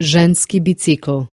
Ženski bicikel.